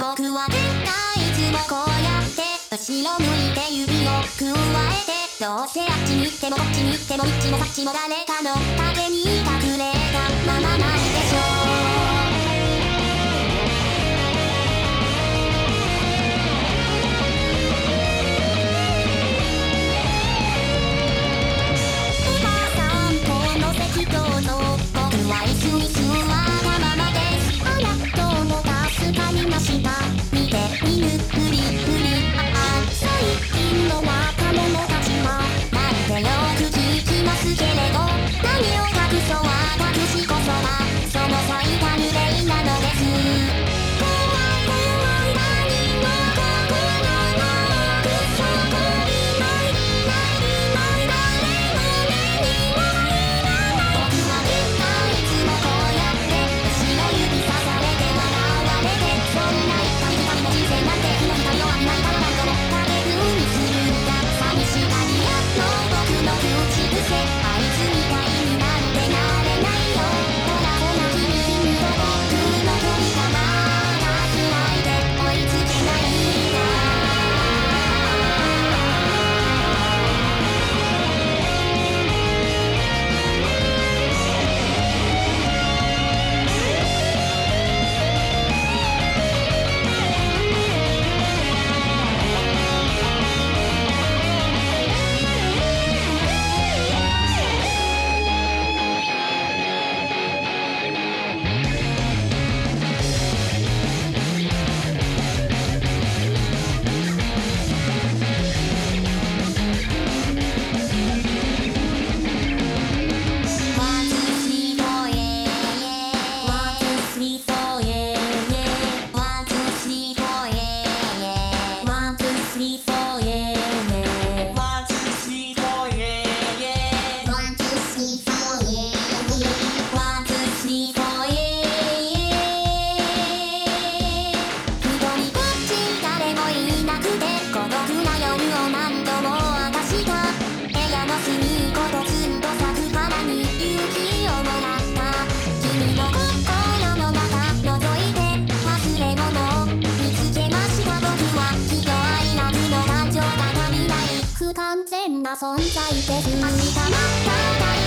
僕は絶対いつもこうやって後ろ向いて指をくわえてどうせあっちに行ってもこっちに行ってもいっちもさっちも誰かの完全な存在です。明日また